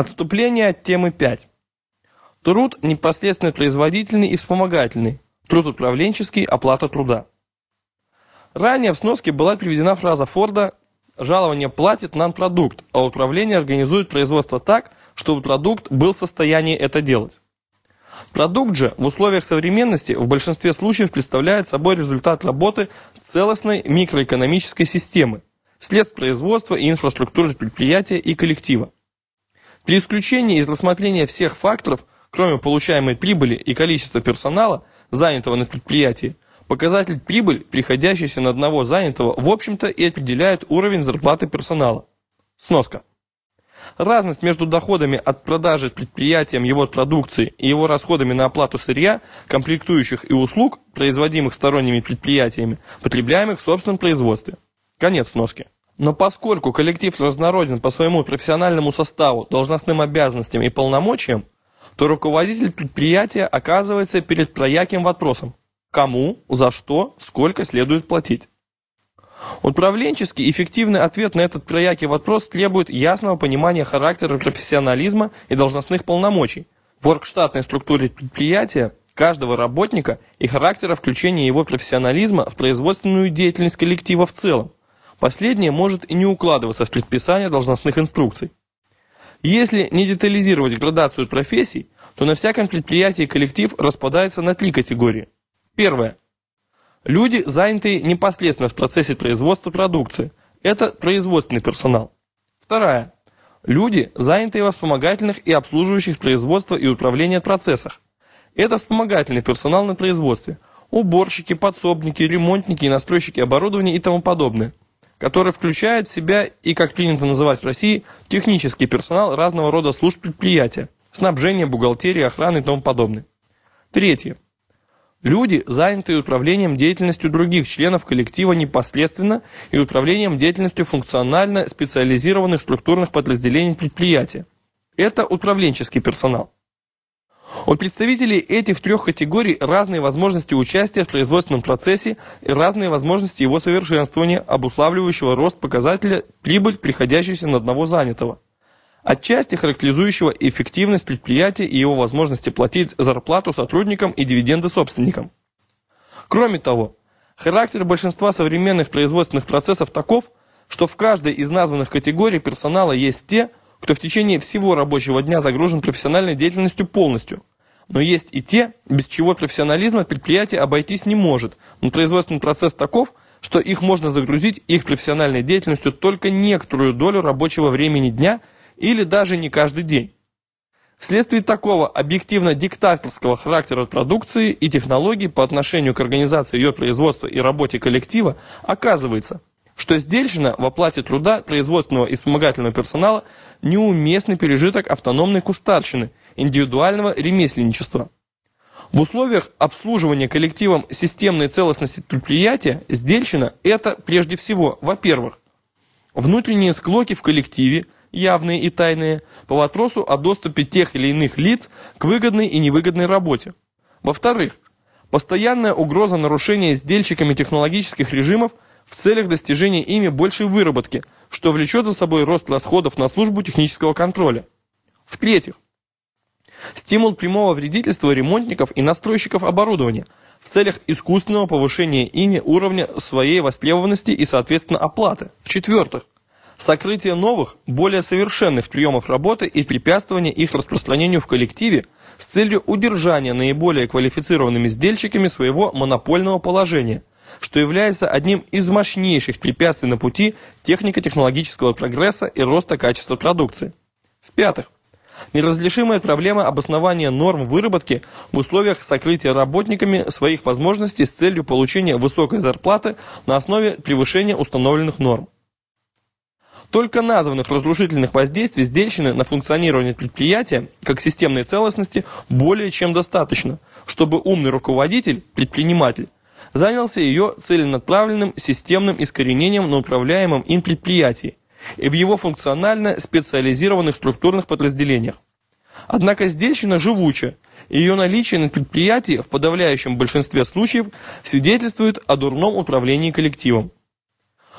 Отступление от темы 5. Труд непосредственно производительный и вспомогательный. Труд управленческий, оплата труда. Ранее в сноске была приведена фраза Форда «Жалование платит нам продукт, а управление организует производство так, чтобы продукт был в состоянии это делать». Продукт же в условиях современности в большинстве случаев представляет собой результат работы целостной микроэкономической системы, средств производства и инфраструктуры предприятия и коллектива. При исключении из рассмотрения всех факторов, кроме получаемой прибыли и количества персонала, занятого на предприятии, показатель прибыль, приходящийся на одного занятого, в общем-то и определяет уровень зарплаты персонала. Сноска. Разность между доходами от продажи предприятием его продукции и его расходами на оплату сырья, комплектующих и услуг, производимых сторонними предприятиями, потребляемых в собственном производстве. Конец сноски. Но поскольку коллектив разнороден по своему профессиональному составу, должностным обязанностям и полномочиям, то руководитель предприятия оказывается перед трояким вопросом. Кому, за что, сколько следует платить? Управленческий эффективный ответ на этот троякий вопрос требует ясного понимания характера профессионализма и должностных полномочий, в оргштатной структуре предприятия, каждого работника и характера включения его профессионализма в производственную деятельность коллектива в целом. Последнее может и не укладываться в предписание должностных инструкций. Если не детализировать градацию профессий, то на всяком предприятии коллектив распадается на три категории. Первое. Люди, занятые непосредственно в процессе производства продукции. Это производственный персонал. Вторая. Люди, занятые во вспомогательных и обслуживающих производство и управление процессах. Это вспомогательный персонал на производстве. Уборщики, подсобники, ремонтники, настройщики оборудования и тому подобное. Который включает в себя и, как принято называть в России, технический персонал разного рода служб предприятия. Снабжение, бухгалтерия, охраны и тому подобное. Третье. Люди, занятые управлением деятельностью других членов коллектива непосредственно и управлением деятельностью функционально специализированных структурных подразделений предприятия. Это управленческий персонал. У представителей этих трех категорий разные возможности участия в производственном процессе и разные возможности его совершенствования, обуславливающего рост показателя прибыль, приходящейся на одного занятого отчасти характеризующего эффективность предприятия и его возможности платить зарплату сотрудникам и дивиденды собственникам. Кроме того, характер большинства современных производственных процессов таков, что в каждой из названных категорий персонала есть те, кто в течение всего рабочего дня загружен профессиональной деятельностью полностью. Но есть и те, без чего профессионализма предприятие обойтись не может, но производственный процесс таков, что их можно загрузить их профессиональной деятельностью только некоторую долю рабочего времени дня – или даже не каждый день. Вследствие такого объективно-диктаторского характера продукции и технологий по отношению к организации ее производства и работе коллектива оказывается, что сдельщина в оплате труда производственного и вспомогательного персонала неуместный пережиток автономной кустарщины, индивидуального ремесленничества. В условиях обслуживания коллективом системной целостности предприятия сдельщина – это прежде всего, во-первых, внутренние склоки в коллективе – явные и тайные, по вопросу о доступе тех или иных лиц к выгодной и невыгодной работе. Во-вторых, постоянная угроза нарушения сдельщиками технологических режимов в целях достижения ими большей выработки, что влечет за собой рост расходов на службу технического контроля. В-третьих, стимул прямого вредительства ремонтников и настройщиков оборудования в целях искусственного повышения ими уровня своей востребованности и, соответственно, оплаты. В-четвертых, сокрытие новых, более совершенных приемов работы и препятствование их распространению в коллективе с целью удержания наиболее квалифицированными сдельщиками своего монопольного положения, что является одним из мощнейших препятствий на пути технико-технологического прогресса и роста качества продукции. В-пятых, неразрешимая проблема обоснования норм выработки в условиях сокрытия работниками своих возможностей с целью получения высокой зарплаты на основе превышения установленных норм. Только названных разрушительных воздействий сдельщины на функционирование предприятия как системной целостности более чем достаточно, чтобы умный руководитель, предприниматель, занялся ее целенаправленным системным искоренением на управляемом им предприятии и в его функционально специализированных структурных подразделениях. Однако сдельщина живуча, и ее наличие на предприятии в подавляющем большинстве случаев свидетельствует о дурном управлении коллективом.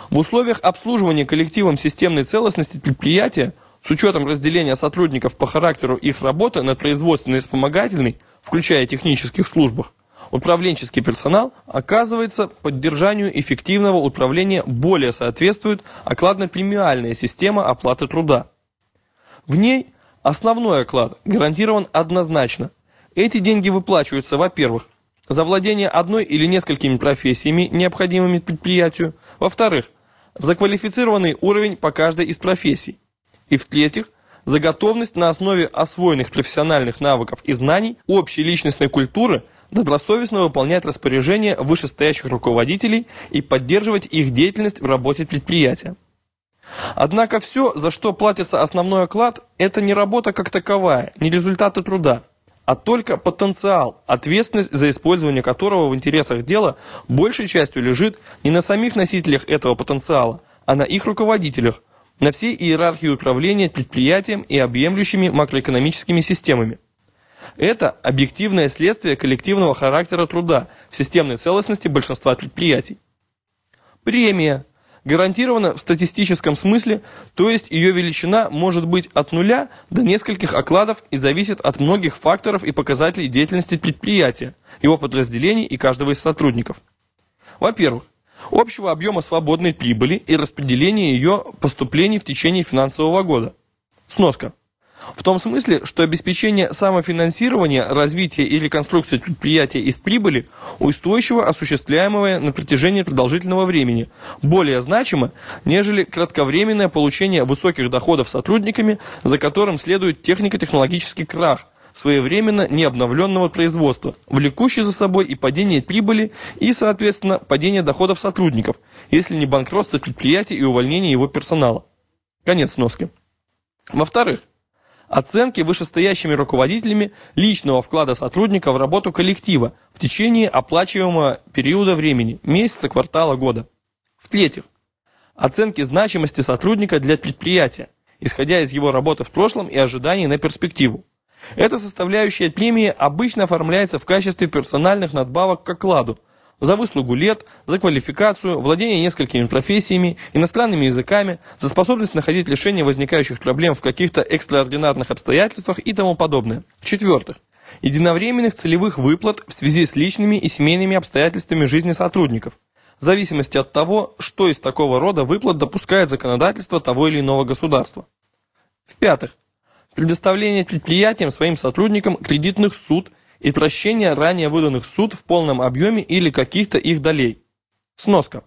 В условиях обслуживания коллективом системной целостности предприятия С учетом разделения сотрудников по характеру их работы на производственный и вспомогательный, включая технических службах, управленческий персонал, оказывается, поддержанию эффективного управления более соответствует окладно-премиальная система оплаты труда. В ней основной оклад гарантирован однозначно. Эти деньги выплачиваются, во-первых, за владение одной или несколькими профессиями, необходимыми предприятию, во-вторых, за квалифицированный уровень по каждой из профессий, и в-третьих, за готовность на основе освоенных профессиональных навыков и знаний общей личностной культуры добросовестно выполнять распоряжения вышестоящих руководителей и поддерживать их деятельность в работе предприятия. Однако все, за что платится основной оклад, это не работа как таковая, не результаты труда, а только потенциал, ответственность за использование которого в интересах дела большей частью лежит не на самих носителях этого потенциала, а на их руководителях, на всей иерархии управления предприятием и объемлющими макроэкономическими системами. Это объективное следствие коллективного характера труда в системной целостности большинства предприятий. Премия гарантирована в статистическом смысле, то есть ее величина может быть от нуля до нескольких окладов и зависит от многих факторов и показателей деятельности предприятия, его подразделений и каждого из сотрудников. Во-первых, общего объема свободной прибыли и распределения ее поступлений в течение финансового года. Сноска. В том смысле, что обеспечение самофинансирования, развития и реконструкции предприятия из прибыли устойчиво осуществляемое на протяжении продолжительного времени, более значимо, нежели кратковременное получение высоких доходов сотрудниками, за которым следует технико-технологический крах, своевременно необновленного производства, влекущий за собой и падение прибыли, и, соответственно, падение доходов сотрудников, если не банкротство предприятия и увольнение его персонала. Конец сноски. Во-вторых, оценки вышестоящими руководителями личного вклада сотрудника в работу коллектива в течение оплачиваемого периода времени, месяца, квартала, года. В-третьих, оценки значимости сотрудника для предприятия, исходя из его работы в прошлом и ожиданий на перспективу. Эта составляющая премии обычно оформляется в качестве персональных надбавок к окладу, за выслугу лет, за квалификацию, владение несколькими профессиями, иностранными языками, за способность находить решение возникающих проблем в каких-то экстраординарных обстоятельствах и тому подобное. В-четвертых, единовременных целевых выплат в связи с личными и семейными обстоятельствами жизни сотрудников, в зависимости от того, что из такого рода выплат допускает законодательство того или иного государства. В-пятых, предоставление предприятиям своим сотрудникам кредитных суд и прощение ранее выданных суд в полном объеме или каких-то их долей. Сноска.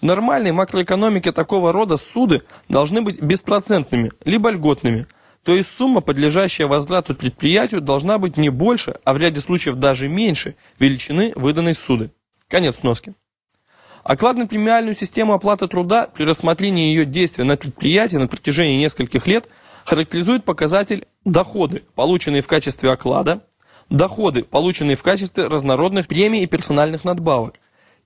В нормальной макроэкономике такого рода суды должны быть беспроцентными, либо льготными, то есть сумма, подлежащая возврату предприятию, должна быть не больше, а в ряде случаев даже меньше величины выданной суды. Конец сноски. Окладно-премиальную систему оплаты труда при рассмотрении ее действия на предприятии на протяжении нескольких лет – характеризует показатель доходы, полученные в качестве оклада, доходы, полученные в качестве разнородных премий и персональных надбавок,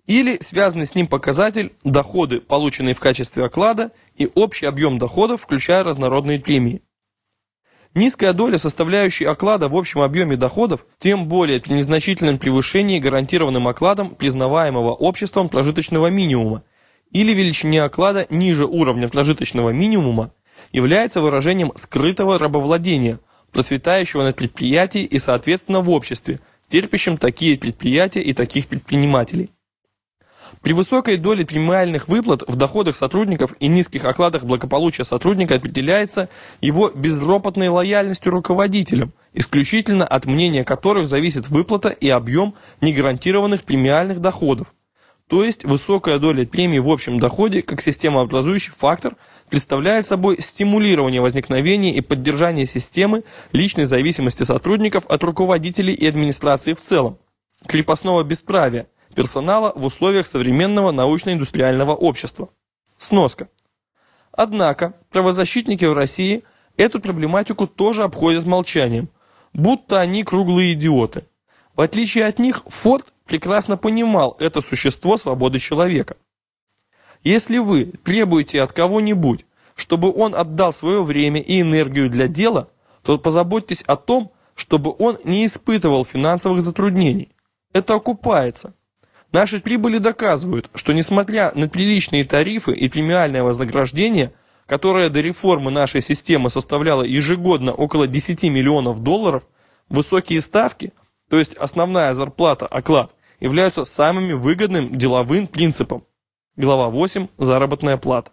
или связанный с ним показатель доходы, полученные в качестве оклада, и общий объем доходов, включая разнородные премии. Низкая доля, составляющая оклада в общем объеме доходов, тем более при незначительном превышении гарантированным окладом признаваемого обществом прожиточного минимума или величине оклада ниже уровня прожиточного минимума, является выражением скрытого рабовладения, процветающего на предприятии и, соответственно, в обществе, терпящем такие предприятия и таких предпринимателей. При высокой доле премиальных выплат в доходах сотрудников и низких окладах благополучия сотрудника определяется его безропотной лояльностью руководителям, исключительно от мнения которых зависит выплата и объем негарантированных премиальных доходов. То есть высокая доля премий в общем доходе как системообразующий фактор – представляет собой стимулирование возникновения и поддержания системы личной зависимости сотрудников от руководителей и администрации в целом, крепостного бесправия, персонала в условиях современного научно-индустриального общества. Сноска. Однако правозащитники в России эту проблематику тоже обходят молчанием, будто они круглые идиоты. В отличие от них, Форд прекрасно понимал это существо свободы человека. Если вы требуете от кого-нибудь, чтобы он отдал свое время и энергию для дела, то позаботьтесь о том, чтобы он не испытывал финансовых затруднений. Это окупается. Наши прибыли доказывают, что несмотря на приличные тарифы и премиальное вознаграждение, которая до реформы нашей системы составляла ежегодно около 10 миллионов долларов, высокие ставки, то есть основная зарплата, оклад, являются самыми выгодным деловым принципом. Глава 8. Заработная плата.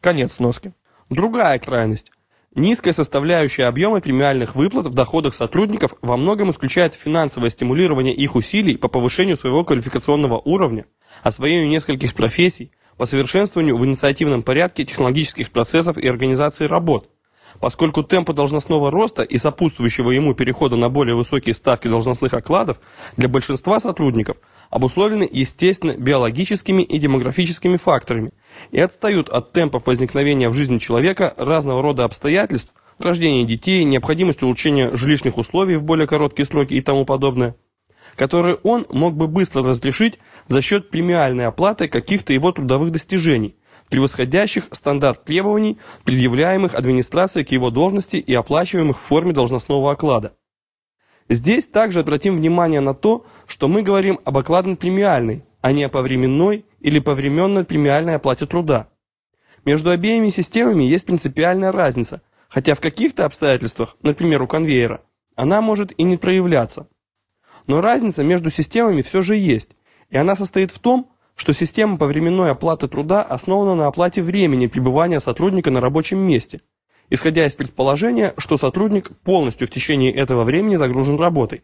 Конец сноски. Другая крайность. Низкая составляющая объема премиальных выплат в доходах сотрудников во многом исключает финансовое стимулирование их усилий по повышению своего квалификационного уровня, освоению нескольких профессий, по совершенствованию в инициативном порядке технологических процессов и организации работ, поскольку темпы должностного роста и сопутствующего ему перехода на более высокие ставки должностных окладов для большинства сотрудников обусловлены естественно биологическими и демографическими факторами и отстают от темпов возникновения в жизни человека разного рода обстоятельств, рождения детей, необходимость улучшения жилищных условий в более короткие сроки и тому подобное, которые он мог бы быстро разрешить за счет премиальной оплаты каких-то его трудовых достижений – превосходящих стандарт требований, предъявляемых администрацией к его должности и оплачиваемых в форме должностного оклада. Здесь также обратим внимание на то, что мы говорим об окладно-премиальной, а не о повременной или повременной премиальной оплате труда. Между обеими системами есть принципиальная разница, хотя в каких-то обстоятельствах, например у конвейера, она может и не проявляться. Но разница между системами все же есть, и она состоит в том, что система повременной оплаты труда основана на оплате времени пребывания сотрудника на рабочем месте, исходя из предположения, что сотрудник полностью в течение этого времени загружен работой.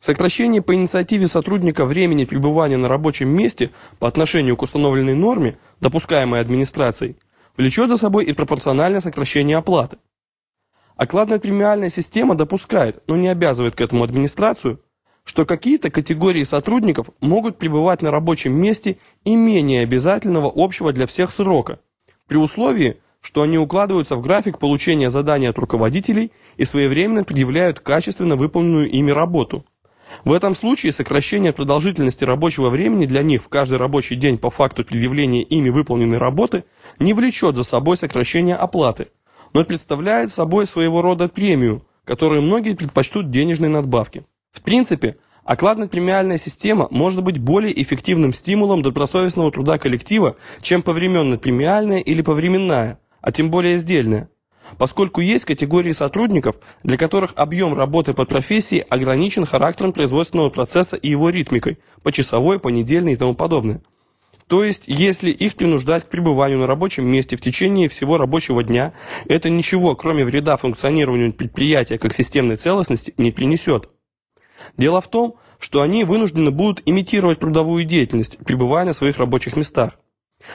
Сокращение по инициативе сотрудника времени пребывания на рабочем месте по отношению к установленной норме, допускаемой администрацией, влечет за собой и пропорциональное сокращение оплаты. Окладно-премиальная система допускает, но не обязывает к этому администрацию, что какие-то категории сотрудников могут пребывать на рабочем месте и менее обязательного общего для всех срока, при условии, что они укладываются в график получения заданий от руководителей и своевременно предъявляют качественно выполненную ими работу. В этом случае сокращение продолжительности рабочего времени для них в каждый рабочий день по факту предъявления ими выполненной работы не влечет за собой сокращение оплаты, но представляет собой своего рода премию, которую многие предпочтут денежной надбавке. В принципе, окладно-премиальная система может быть более эффективным стимулом добросовестного труда коллектива, чем повременно-премиальная или повременная, а тем более сдельная, поскольку есть категории сотрудников, для которых объем работы по профессии ограничен характером производственного процесса и его ритмикой, почасовой, понедельной и тому подобное. То есть, если их принуждать к пребыванию на рабочем месте в течение всего рабочего дня, это ничего, кроме вреда функционированию предприятия как системной целостности, не принесет. Дело в том, что они вынуждены будут имитировать трудовую деятельность, пребывая на своих рабочих местах.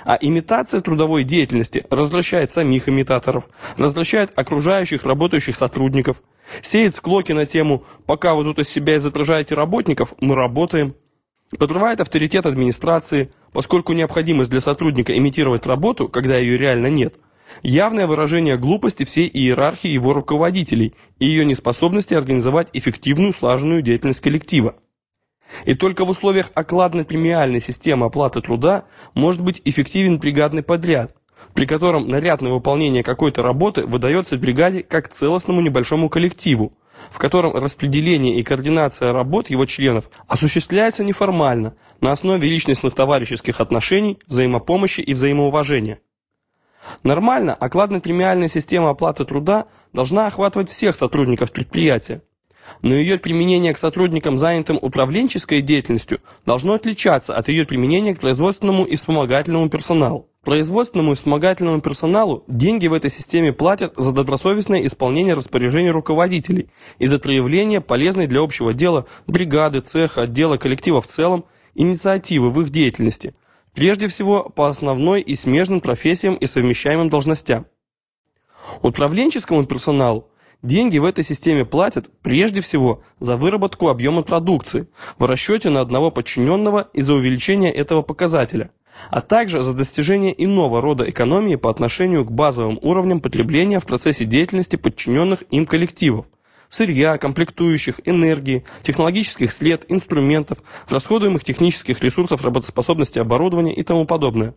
А имитация трудовой деятельности развращает самих имитаторов, развращает окружающих работающих сотрудников, сеет склоки на тему «пока вы тут из себя изображаете работников, мы работаем», подрывает авторитет администрации, поскольку необходимость для сотрудника имитировать работу, когда ее реально нет – явное выражение глупости всей иерархии его руководителей и ее неспособности организовать эффективную слаженную деятельность коллектива. И только в условиях окладно-премиальной системы оплаты труда может быть эффективен бригадный подряд, при котором наряд на выполнение какой-то работы выдается бригаде как целостному небольшому коллективу, в котором распределение и координация работ его членов осуществляется неформально, на основе личностных товарищеских отношений, взаимопомощи и взаимоуважения. Нормально окладно-премиальная система оплаты труда должна охватывать всех сотрудников предприятия. Но ее применение к сотрудникам, занятым управленческой деятельностью, должно отличаться от ее применения к производственному и вспомогательному персоналу. Производственному и вспомогательному персоналу деньги в этой системе платят за добросовестное исполнение распоряжений руководителей и за проявление полезной для общего дела бригады, цеха, отдела, коллектива в целом, инициативы в их деятельности – Прежде всего, по основной и смежным профессиям и совмещаемым должностям. Управленческому персоналу деньги в этой системе платят прежде всего за выработку объема продукции в расчете на одного подчиненного и за увеличение этого показателя, а также за достижение иного рода экономии по отношению к базовым уровням потребления в процессе деятельности подчиненных им коллективов, сырья, комплектующих, энергии, технологических след, инструментов, расходуемых технических ресурсов работоспособности оборудования и тому подобное.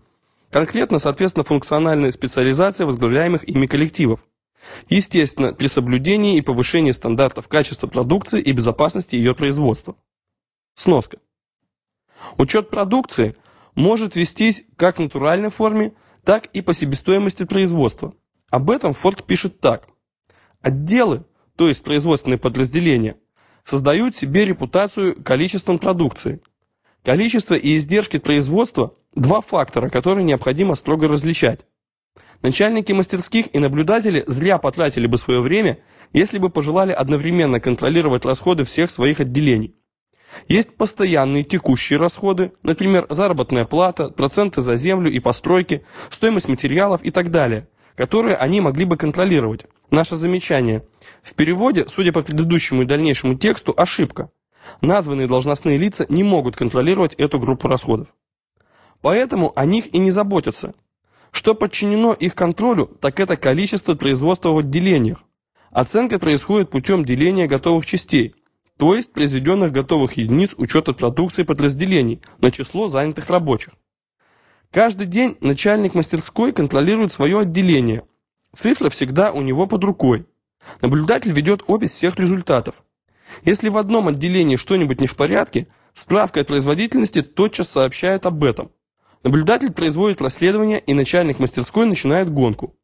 Конкретно, соответственно, функциональная специализация возглавляемых ими коллективов. Естественно, при соблюдении и повышении стандартов качества продукции и безопасности ее производства. Сноска. Учет продукции может вестись как в натуральной форме, так и по себестоимости производства. Об этом Форд пишет так. Отделы, то есть производственные подразделения, создают себе репутацию количеством продукции. Количество и издержки производства – два фактора, которые необходимо строго различать. Начальники мастерских и наблюдатели зря потратили бы свое время, если бы пожелали одновременно контролировать расходы всех своих отделений. Есть постоянные текущие расходы, например, заработная плата, проценты за землю и постройки, стоимость материалов и так далее, которые они могли бы контролировать. Наше замечание. В переводе, судя по предыдущему и дальнейшему тексту, ошибка. Названные должностные лица не могут контролировать эту группу расходов. Поэтому о них и не заботятся. Что подчинено их контролю, так это количество производства в отделениях. Оценка происходит путем деления готовых частей, то есть произведенных готовых единиц учета продукции подразделений на число занятых рабочих. Каждый день начальник мастерской контролирует свое отделение. Цифра всегда у него под рукой. Наблюдатель ведет опись всех результатов. Если в одном отделении что-нибудь не в порядке, справка о производительности тотчас сообщает об этом. Наблюдатель производит расследование, и начальник мастерской начинает гонку.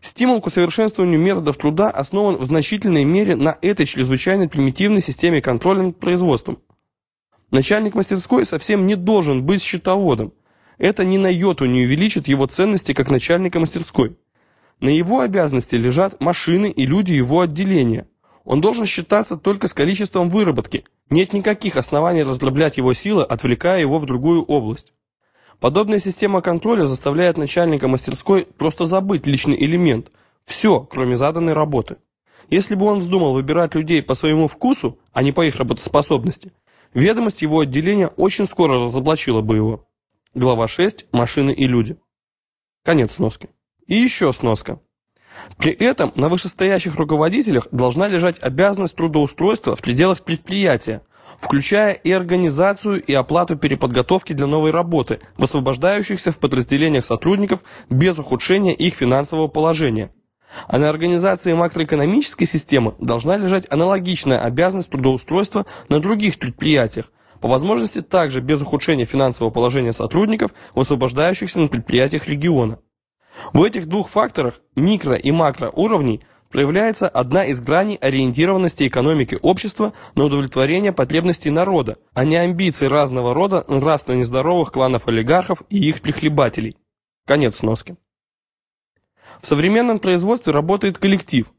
Стимул к усовершенствованию методов труда основан в значительной мере на этой чрезвычайно примитивной системе контроля над производством. Начальник мастерской совсем не должен быть счетоводом. Это ни на йоту не увеличит его ценности как начальника мастерской. На его обязанности лежат машины и люди его отделения. Он должен считаться только с количеством выработки. Нет никаких оснований раздроблять его силы, отвлекая его в другую область. Подобная система контроля заставляет начальника мастерской просто забыть личный элемент. Все, кроме заданной работы. Если бы он вздумал выбирать людей по своему вкусу, а не по их работоспособности, ведомость его отделения очень скоро разоблачила бы его. Глава 6. Машины и люди. Конец сноски. И еще сноска. При этом на вышестоящих руководителях должна лежать обязанность трудоустройства в пределах предприятия, включая и организацию и оплату переподготовки для новой работы, высвобождающихся в подразделениях сотрудников без ухудшения их финансового положения. А на организации макроэкономической системы должна лежать аналогичная обязанность трудоустройства на других предприятиях, по возможности также без ухудшения финансового положения сотрудников, высвобождающихся на предприятиях региона. В этих двух факторах, микро и макро уровней, проявляется одна из граней ориентированности экономики общества на удовлетворение потребностей народа, а не амбиций разного рода нравственно нездоровых кланов олигархов и их прихлебателей. Конец сноски. В современном производстве работает коллектив,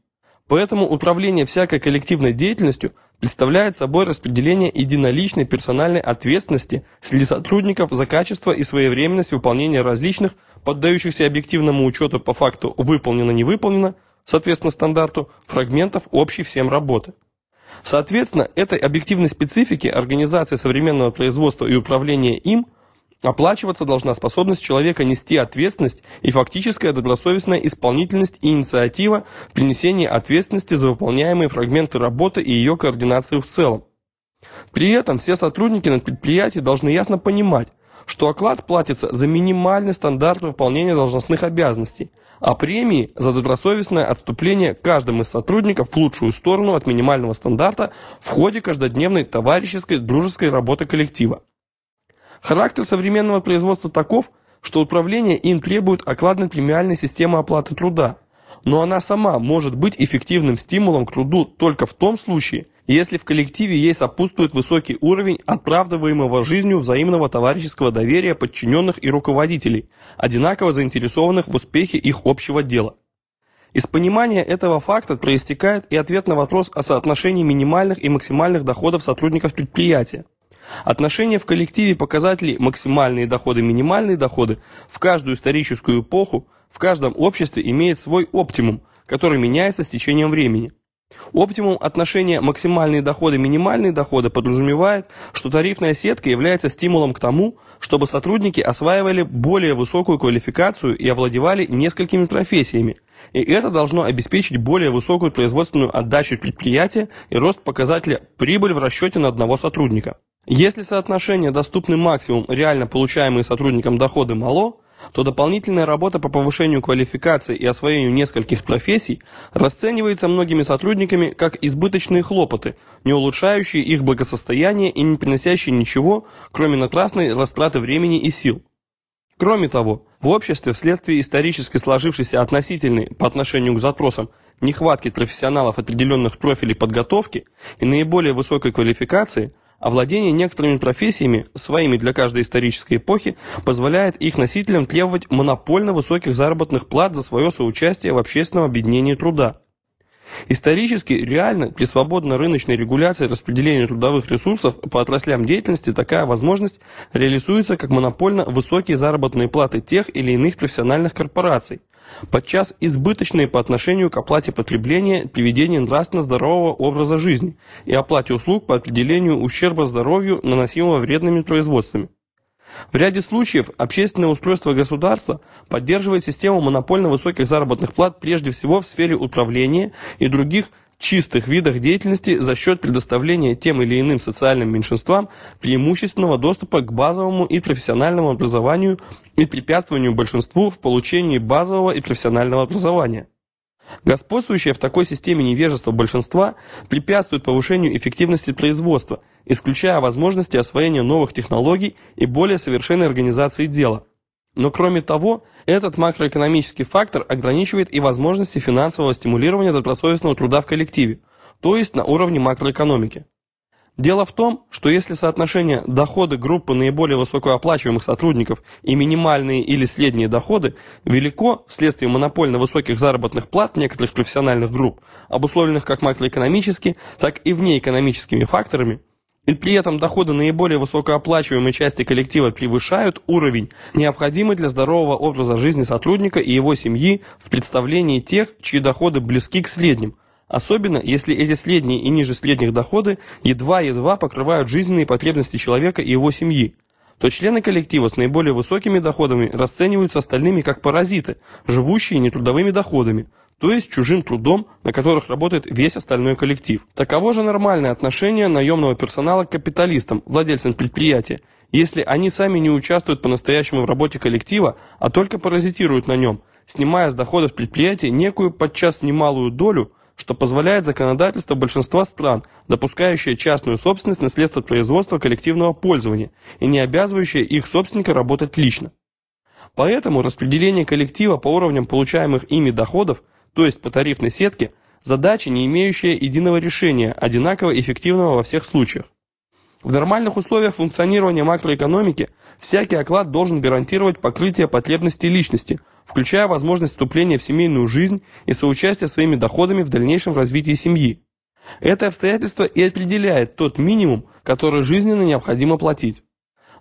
поэтому управление всякой коллективной деятельностью представляет собой распределение единоличной персональной ответственности среди сотрудников за качество и своевременность выполнения различных, поддающихся объективному учету по факту выполнено-не соответственно стандарту, фрагментов общей всем работы. Соответственно, этой объективной специфике организации современного производства и управления им оплачиваться должна способность человека нести ответственность и фактическая добросовестная исполнительность и инициатива при несении ответственности за выполняемые фрагменты работы и ее координацию в целом. При этом все сотрудники на предприятии должны ясно понимать, что оклад платится за минимальный стандарт выполнения должностных обязанностей, а премии за добросовестное отступление каждым из сотрудников в лучшую сторону от минимального стандарта в ходе каждодневной товарищеской дружеской работы коллектива. Характер современного производства таков, что управление им требует окладно-премиальной системы оплаты труда, но она сама может быть эффективным стимулом к труду только в том случае, если в коллективе ей сопутствует высокий уровень оправдываемого жизнью взаимного товарищеского доверия подчиненных и руководителей, одинаково заинтересованных в успехе их общего дела. Из понимания этого факта проистекает и ответ на вопрос о соотношении минимальных и максимальных доходов сотрудников предприятия. Отношение в коллективе показателей максимальные доходы, минимальные доходы в каждую историческую эпоху в каждом обществе имеет свой оптимум, который меняется с течением времени. Оптимум отношения максимальные доходы минимальные доходы подразумевает, что тарифная сетка является стимулом к тому, чтобы сотрудники осваивали более высокую квалификацию и овладевали несколькими профессиями, и это должно обеспечить более высокую производственную отдачу предприятия и рост показателя прибыль в расчете на одного сотрудника. Если соотношение доступный максимум реально получаемые сотрудникам доходы мало, то дополнительная работа по повышению квалификации и освоению нескольких профессий расценивается многими сотрудниками как избыточные хлопоты, не улучшающие их благосостояние и не приносящие ничего, кроме напрасной растраты времени и сил. Кроме того, В обществе вследствие исторически сложившейся относительной по отношению к запросам нехватки профессионалов определенных профилей подготовки и наиболее высокой квалификации, овладение некоторыми профессиями, своими для каждой исторической эпохи, позволяет их носителям требовать монопольно высоких заработных плат за свое соучастие в общественном объединении труда. Исторически, реально, при свободно-рыночной регуляции распределения трудовых ресурсов по отраслям деятельности такая возможность реализуется как монопольно высокие заработные платы тех или иных профессиональных корпораций, подчас избыточные по отношению к оплате потребления при ведении нравственно здорового образа жизни и оплате услуг по определению ущерба здоровью, наносимого вредными производствами. В ряде случаев общественное устройство государства поддерживает систему монопольно высоких заработных плат прежде всего в сфере управления и других чистых видах деятельности за счет предоставления тем или иным социальным меньшинствам преимущественного доступа к базовому и профессиональному образованию и препятствованию большинству в получении базового и профессионального образования. Господствующее в такой системе невежество большинства препятствует повышению эффективности производства, исключая возможности освоения новых технологий и более совершенной организации дела. Но кроме того, этот макроэкономический фактор ограничивает и возможности финансового стимулирования добросовестного труда в коллективе, то есть на уровне макроэкономики. Дело в том, что если соотношение доходы группы наиболее высокооплачиваемых сотрудников и минимальные или средние доходы велико вследствие монопольно высоких заработных плат некоторых профессиональных групп, обусловленных как макроэкономически, так и внеэкономическими факторами, и при этом доходы наиболее высокооплачиваемой части коллектива превышают уровень, необходимый для здорового образа жизни сотрудника и его семьи в представлении тех, чьи доходы близки к средним, Особенно, если эти средние и ниже средних доходы едва-едва покрывают жизненные потребности человека и его семьи, то члены коллектива с наиболее высокими доходами расцениваются остальными как паразиты, живущие нетрудовыми доходами, то есть чужим трудом, на которых работает весь остальной коллектив. Таково же нормальное отношение наемного персонала к капиталистам, владельцам предприятия, если они сами не участвуют по-настоящему в работе коллектива, а только паразитируют на нем, снимая с доходов предприятия некую подчас немалую долю – что позволяет законодательство большинства стран, допускающее частную собственность на средства производства коллективного пользования и не обязывающее их собственника работать лично. Поэтому распределение коллектива по уровням получаемых ими доходов, то есть по тарифной сетке, задача, не имеющая единого решения, одинаково эффективного во всех случаях. В нормальных условиях функционирования макроэкономики всякий оклад должен гарантировать покрытие потребностей личности, включая возможность вступления в семейную жизнь и соучастия своими доходами в дальнейшем развитии семьи. Это обстоятельство и определяет тот минимум, который жизненно необходимо платить.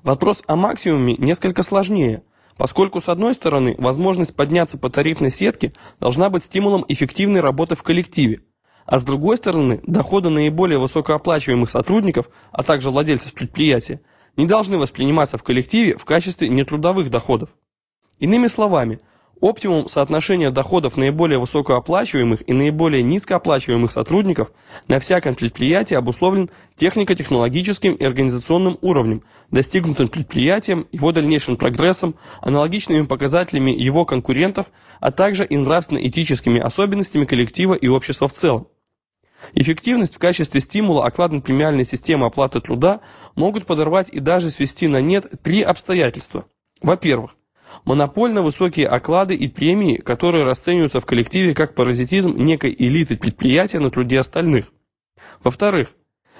Вопрос о максимуме несколько сложнее, поскольку с одной стороны возможность подняться по тарифной сетке должна быть стимулом эффективной работы в коллективе, а с другой стороны, доходы наиболее высокооплачиваемых сотрудников, а также владельцев предприятия, не должны восприниматься в коллективе в качестве нетрудовых доходов. Иными словами, оптимум соотношения доходов наиболее высокооплачиваемых и наиболее низкооплачиваемых сотрудников на всяком предприятии обусловлен технико-технологическим и организационным уровнем, достигнутым предприятием, его дальнейшим прогрессом, аналогичными показателями его конкурентов, а также и нравственно-этическими особенностями коллектива и общества в целом. Эффективность в качестве стимула окладно-премиальной системы оплаты труда могут подорвать и даже свести на нет три обстоятельства. Во-первых, монопольно высокие оклады и премии, которые расцениваются в коллективе как паразитизм некой элиты предприятия на труде остальных. Во-вторых,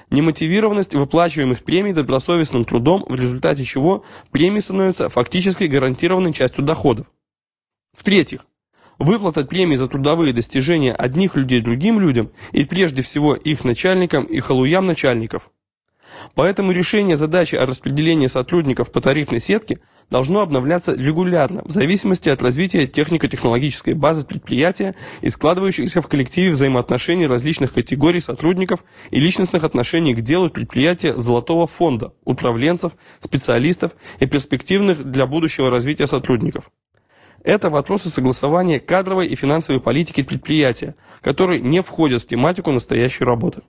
немотивированность выплачиваемых премий добросовестным трудом, в результате чего премии становятся фактически гарантированной частью доходов. В-третьих, Выплата премий за трудовые достижения одних людей другим людям и прежде всего их начальникам и халуям начальников. Поэтому решение задачи о распределении сотрудников по тарифной сетке должно обновляться регулярно, в зависимости от развития технико-технологической базы предприятия и складывающихся в коллективе взаимоотношений различных категорий сотрудников и личностных отношений к делу предприятия золотого фонда, управленцев, специалистов и перспективных для будущего развития сотрудников. Это вопросы согласования кадровой и финансовой политики предприятия, которые не входят в тематику настоящей работы.